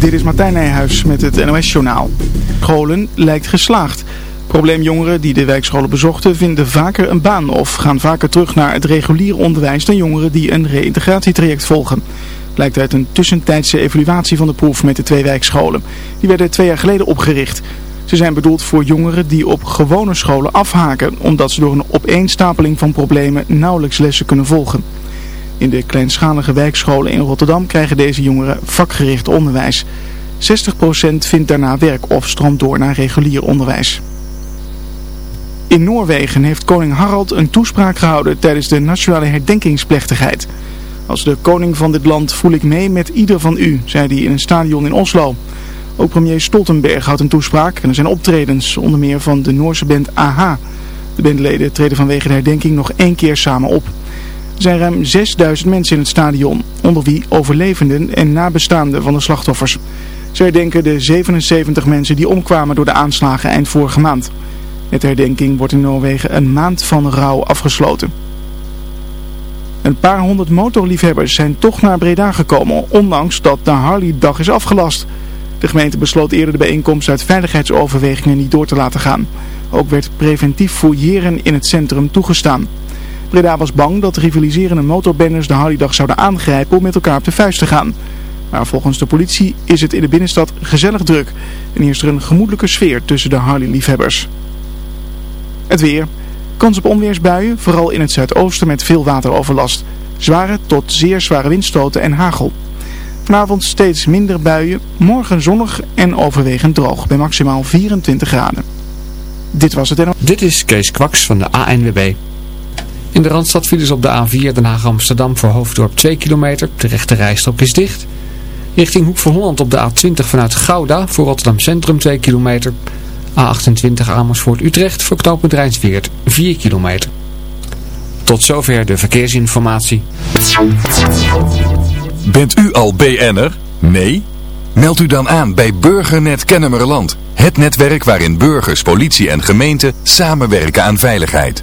Dit is Martijn Nijhuis met het NOS-journaal. Scholen lijkt geslaagd. Probleemjongeren die de wijkscholen bezochten vinden vaker een baan of gaan vaker terug naar het reguliere onderwijs dan jongeren die een reïntegratietraject volgen. Blijkt uit een tussentijdse evaluatie van de proef met de twee wijkscholen. Die werden twee jaar geleden opgericht. Ze zijn bedoeld voor jongeren die op gewone scholen afhaken, omdat ze door een opeenstapeling van problemen nauwelijks lessen kunnen volgen. In de kleinschalige wijkscholen in Rotterdam krijgen deze jongeren vakgericht onderwijs. 60% vindt daarna werk of stroomt door naar regulier onderwijs. In Noorwegen heeft koning Harald een toespraak gehouden tijdens de nationale herdenkingsplechtigheid. Als de koning van dit land voel ik mee met ieder van u, zei hij in een stadion in Oslo. Ook premier Stoltenberg houdt een toespraak en er zijn optredens, onder meer van de Noorse band AHA. De bandleden treden vanwege de herdenking nog één keer samen op. Zijn ruim 6000 mensen in het stadion, onder wie overlevenden en nabestaanden van de slachtoffers. Ze herdenken de 77 mensen die omkwamen door de aanslagen eind vorige maand. Met de herdenking wordt in Noorwegen een maand van rouw afgesloten. Een paar honderd motorliefhebbers zijn toch naar Breda gekomen, ondanks dat de Harley-dag is afgelast. De gemeente besloot eerder de bijeenkomst uit veiligheidsoverwegingen niet door te laten gaan. Ook werd preventief fouilleren in het centrum toegestaan. Breda was bang dat rivaliserende motorbanners de Harley-dag zouden aangrijpen om met elkaar op de vuist te gaan. Maar volgens de politie is het in de binnenstad gezellig druk en is er een gemoedelijke sfeer tussen de Harley-liefhebbers. Het weer. Kans op onweersbuien, vooral in het zuidoosten met veel wateroverlast. Zware tot zeer zware windstoten en hagel. Vanavond steeds minder buien, morgen zonnig en overwegend droog bij maximaal 24 graden. Dit was het en... Dit is Kees Kwaks van de ANWB. De Randstad op de A4 Den Haag-Amsterdam voor Hoofddorp 2 kilometer. De rechte rijstrook is dicht. Richting Hoek van Holland op de A20 vanuit Gouda voor Rotterdam Centrum 2 kilometer. A28 Amersfoort-Utrecht voor knooppunt Rijnsweert 4 kilometer. Tot zover de verkeersinformatie. Bent u al BN'er? Nee? Meld u dan aan bij Burgernet Kennemerland. Het netwerk waarin burgers, politie en gemeente samenwerken aan veiligheid.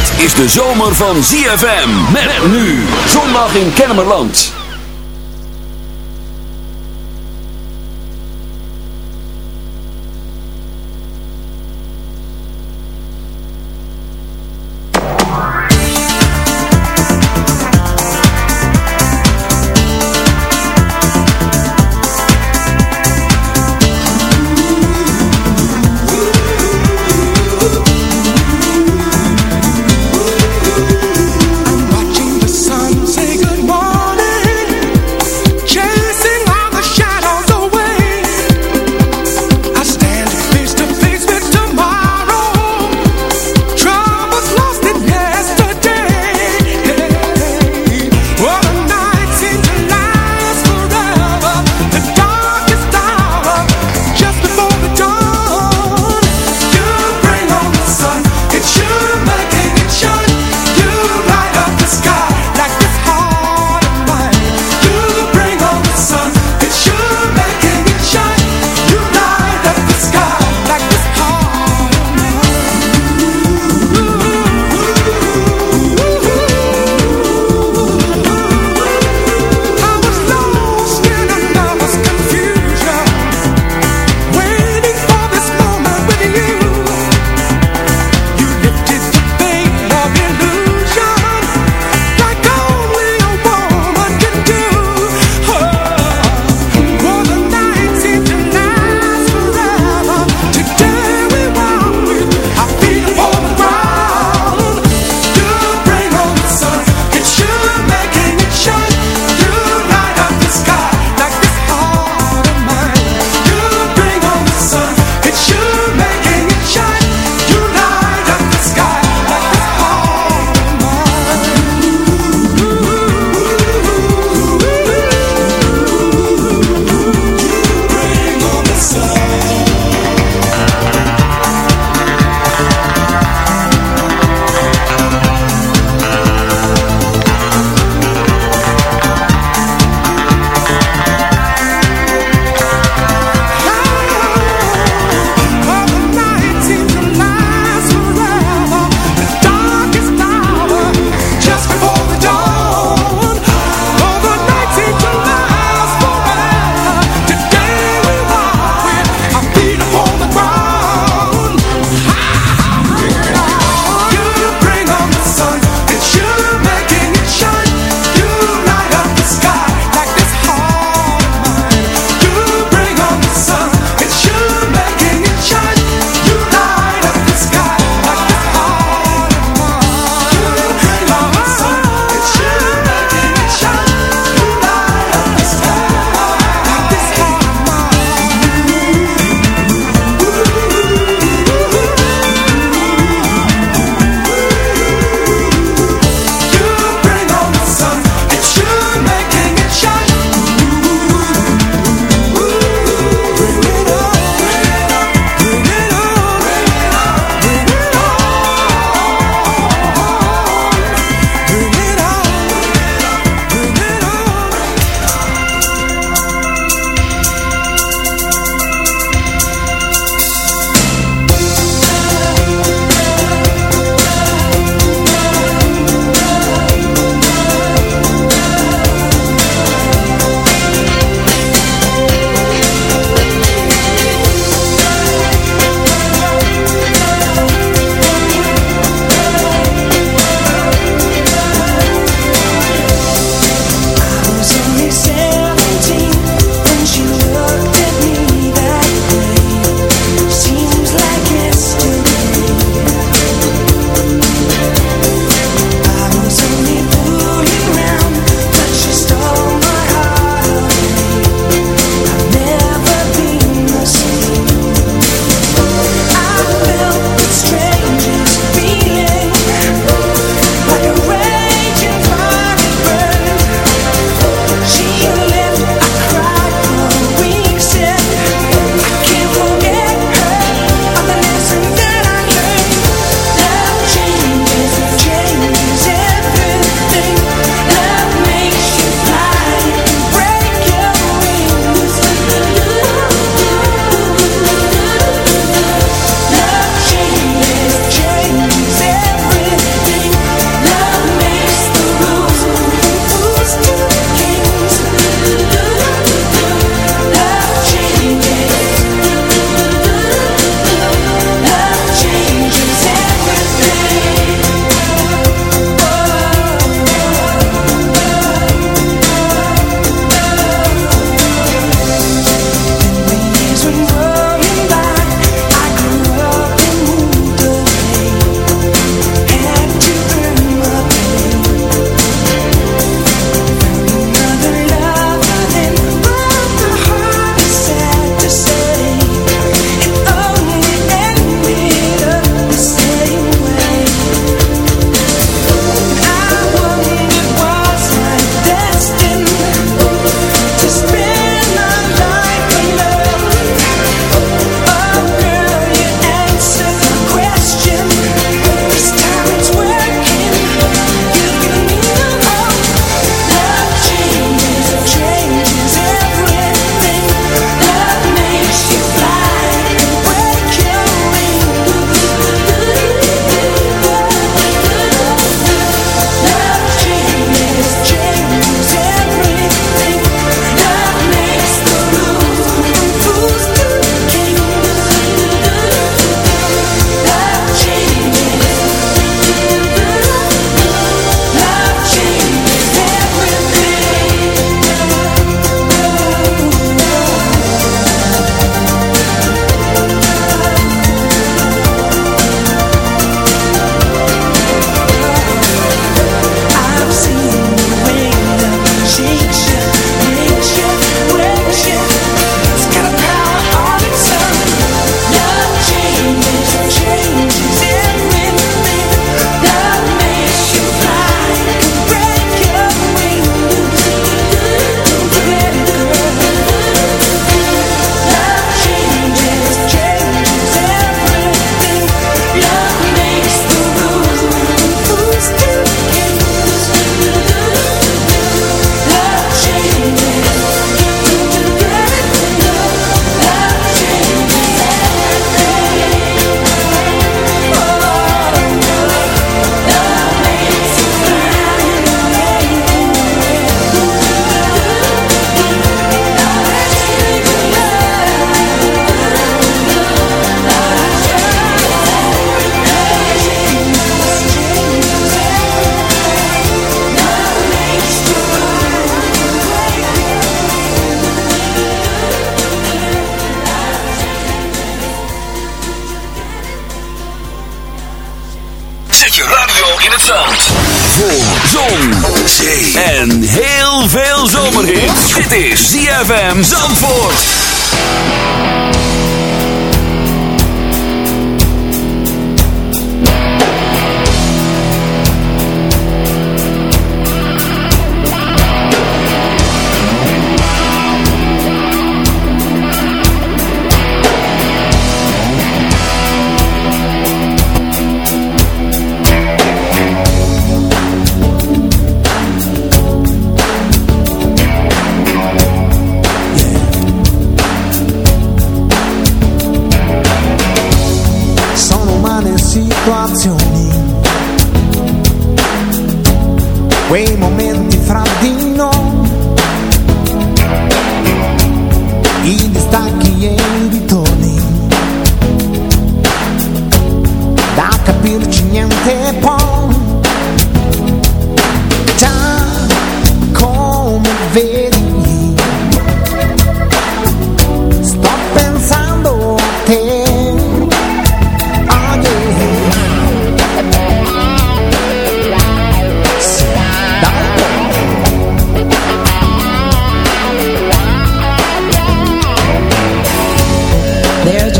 Is de zomer van ZFM. Met nu. Zondag in Kennemerland. ZFM Zandvoort.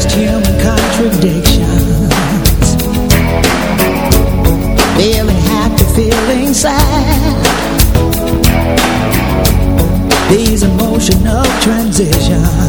just human contradictions. Feeling happy, feeling sad. These emotional transitions.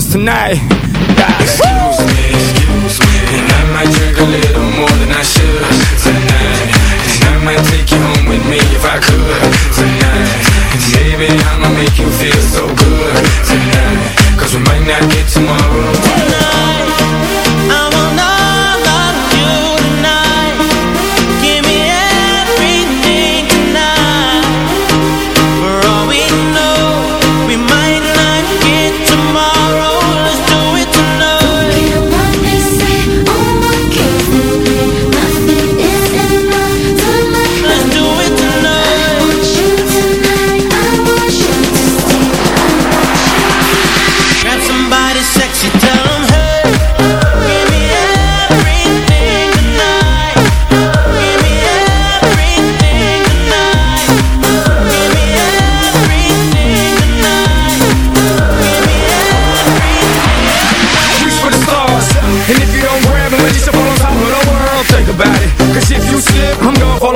promise tonight.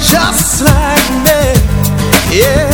just like me. Yeah,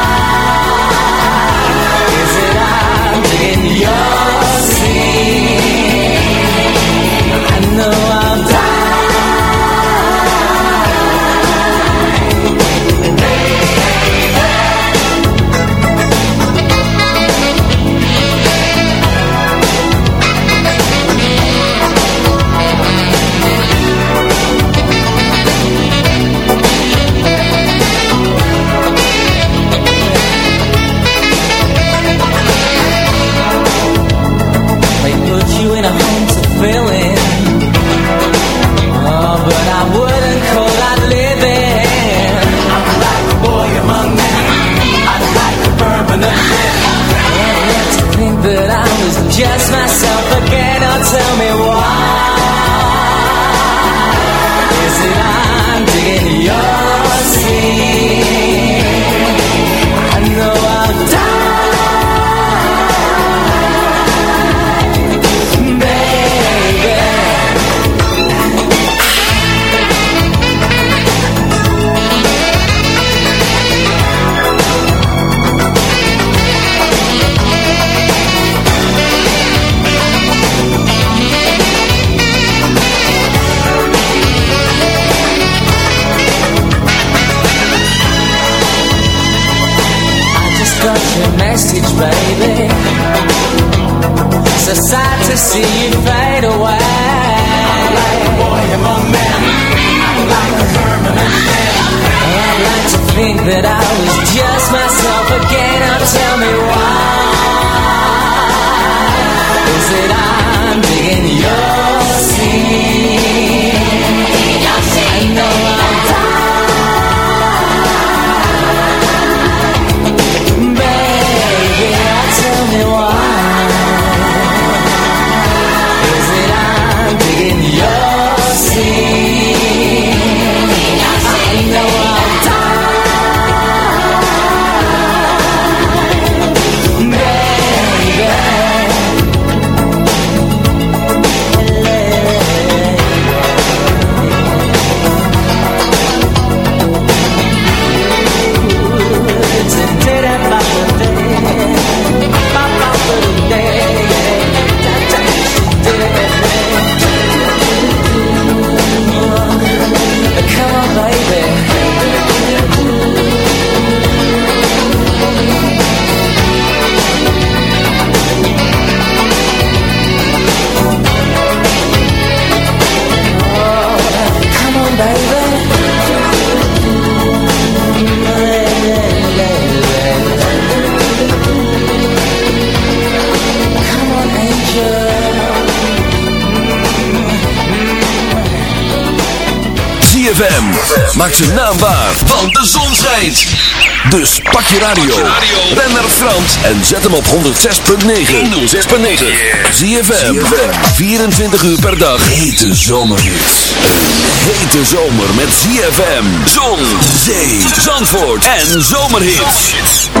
Maak zijn naam waar, want de zon schijnt. Dus pak je radio. Ben naar Frans en zet hem op 106.9. 106.9. ZFM. 24 uur per dag. Hete zomerhits. Hete zomer met ZFM. Zon, zee, zandvoort en zomerhits.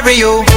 stereo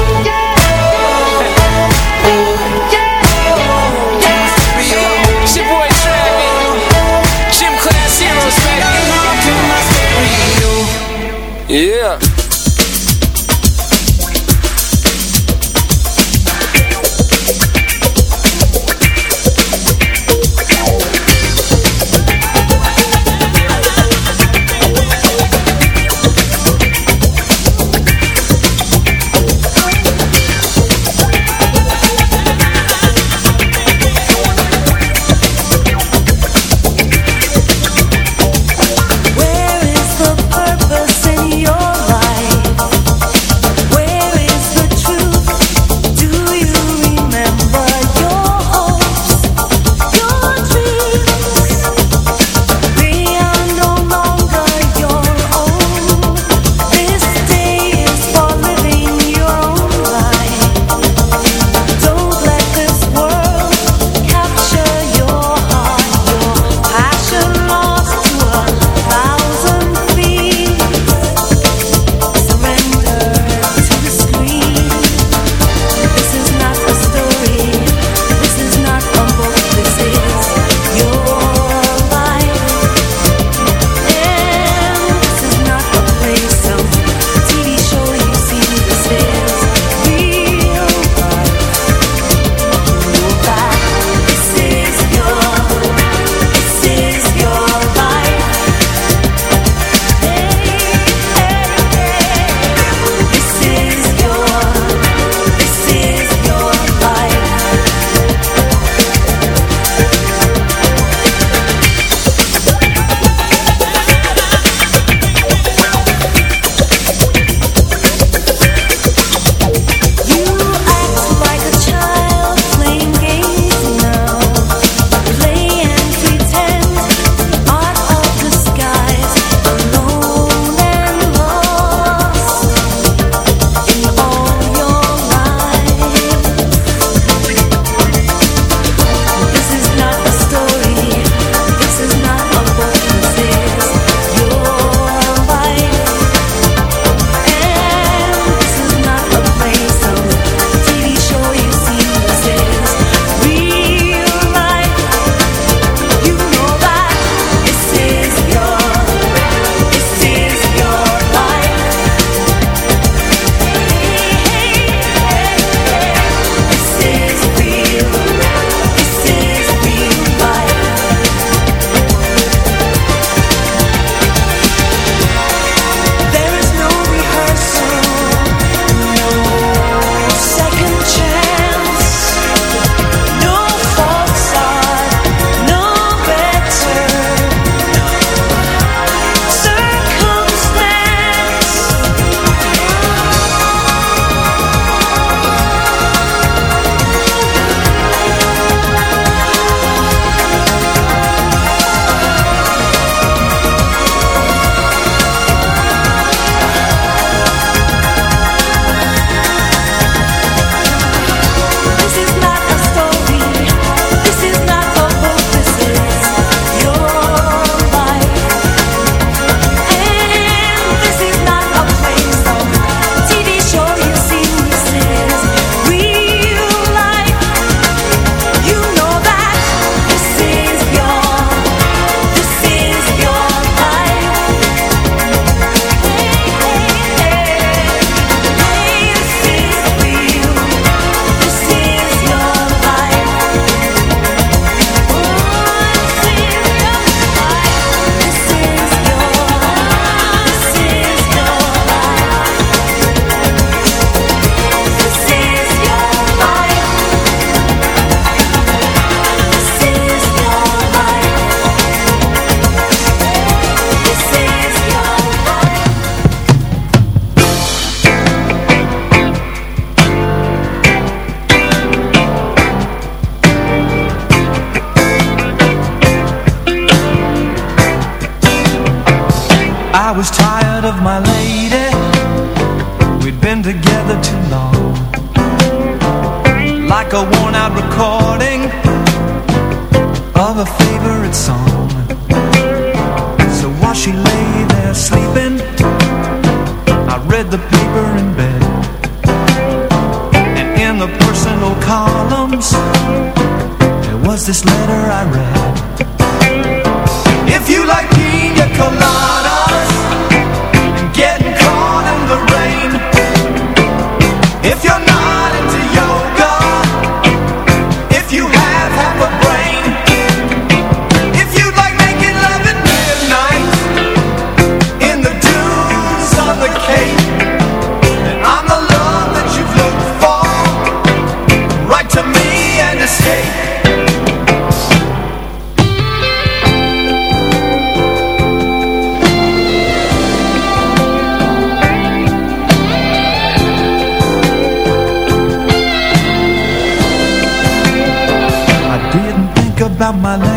about my life.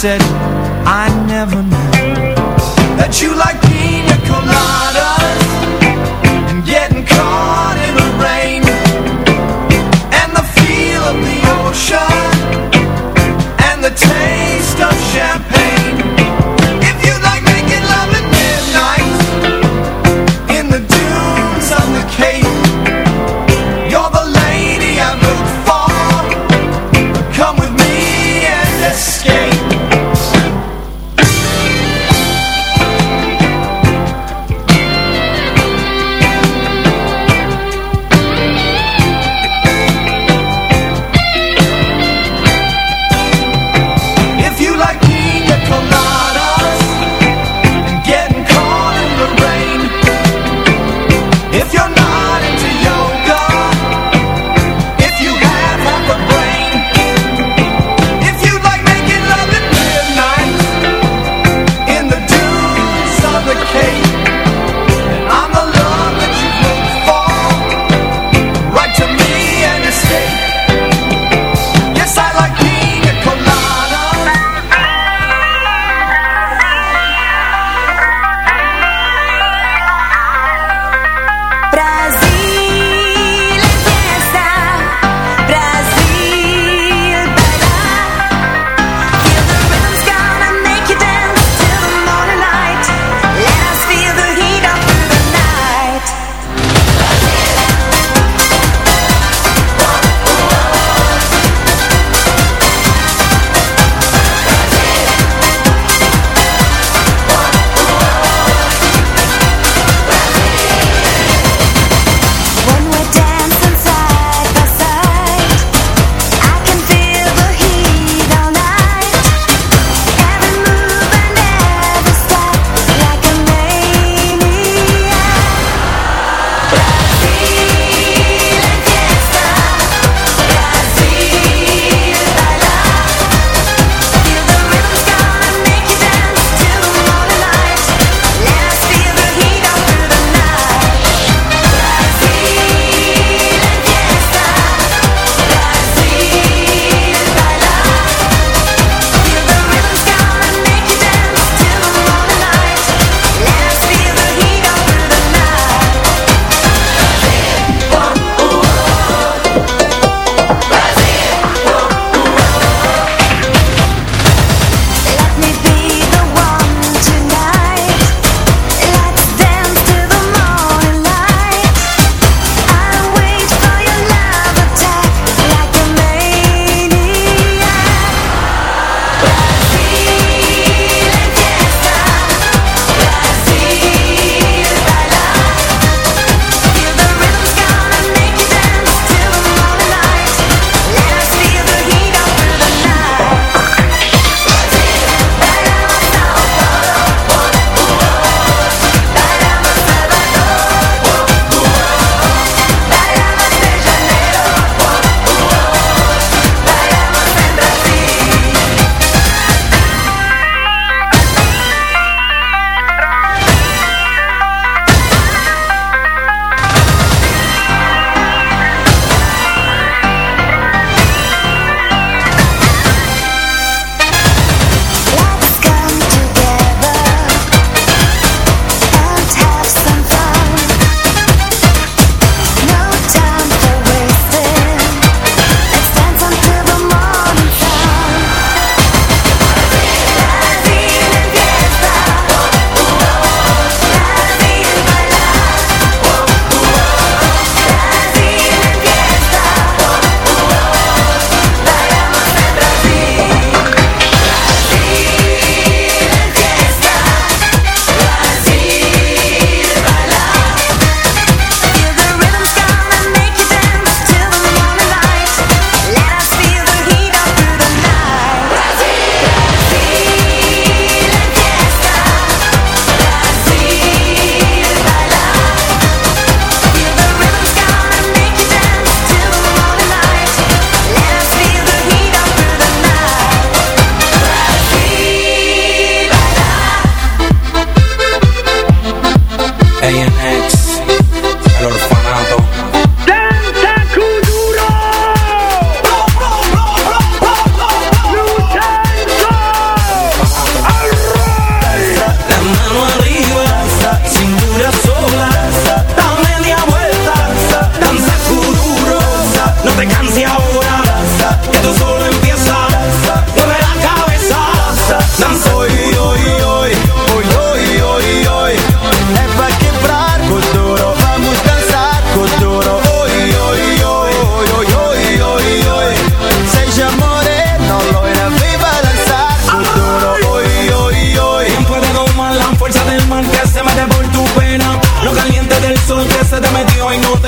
said I never knew That you liked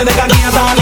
de ganas